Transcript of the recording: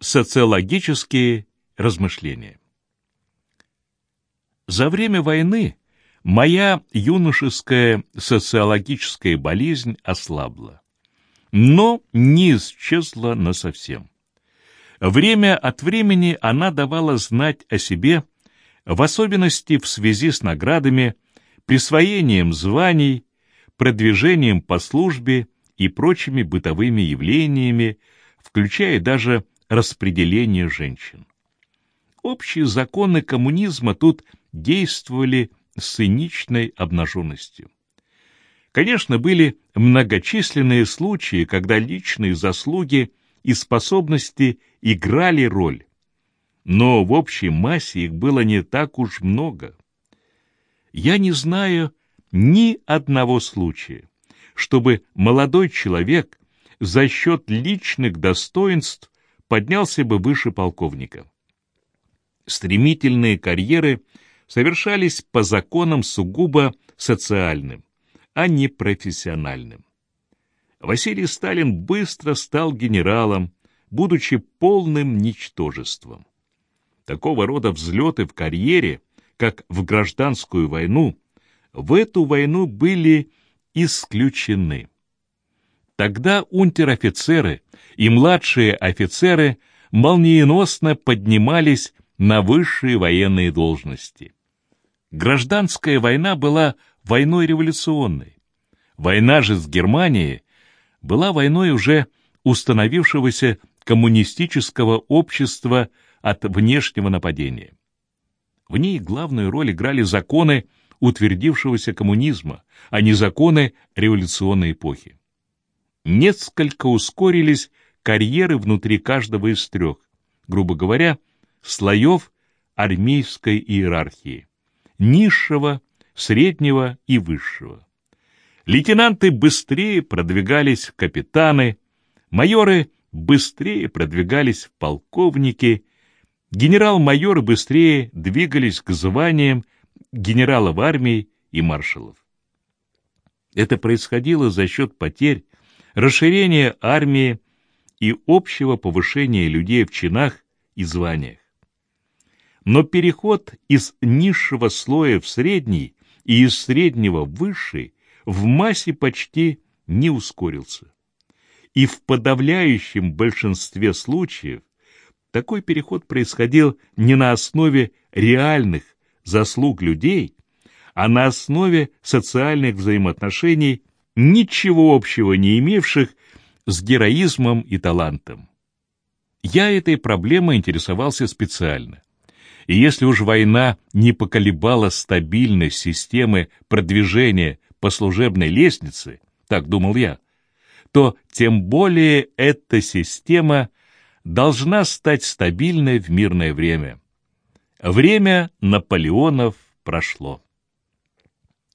Социологические размышления. За время войны моя юношеская социологическая болезнь ослабла, но не исчезла насовсем. Время от времени она давала знать о себе, в особенности в связи с наградами, присвоением званий, продвижением по службе и прочими бытовыми явлениями, включая даже распределение женщин. Общие законы коммунизма тут действовали с циничной обнаженностью. Конечно, были многочисленные случаи, когда личные заслуги и способности играли роль, но в общей массе их было не так уж много. Я не знаю ни одного случая, чтобы молодой человек за счет личных достоинств поднялся бы выше полковника. Стремительные карьеры совершались по законам сугубо социальным, а не профессиональным. Василий Сталин быстро стал генералом, будучи полным ничтожеством. Такого рода взлеты в карьере, как в гражданскую войну, в эту войну были исключены. Тогда унтер-офицеры и младшие офицеры молниеносно поднимались на высшие военные должности. Гражданская война была войной революционной. Война же с Германией была войной уже установившегося коммунистического общества от внешнего нападения. В ней главную роль играли законы утвердившегося коммунизма, а не законы революционной эпохи несколько ускорились карьеры внутри каждого из трех, грубо говоря, слоев армейской иерархии – низшего, среднего и высшего. Лейтенанты быстрее продвигались в капитаны, майоры быстрее продвигались в полковники, генерал-майоры быстрее двигались к званиям генералов армии и маршалов. Это происходило за счет потерь расширение армии и общего повышения людей в чинах и званиях. Но переход из низшего слоя в средний и из среднего в высший в массе почти не ускорился. И в подавляющем большинстве случаев такой переход происходил не на основе реальных заслуг людей, а на основе социальных взаимоотношений ничего общего не имевших с героизмом и талантом. Я этой проблемой интересовался специально. И если уж война не поколебала стабильность системы продвижения по служебной лестнице, так думал я, то тем более эта система должна стать стабильной в мирное время. Время Наполеонов прошло.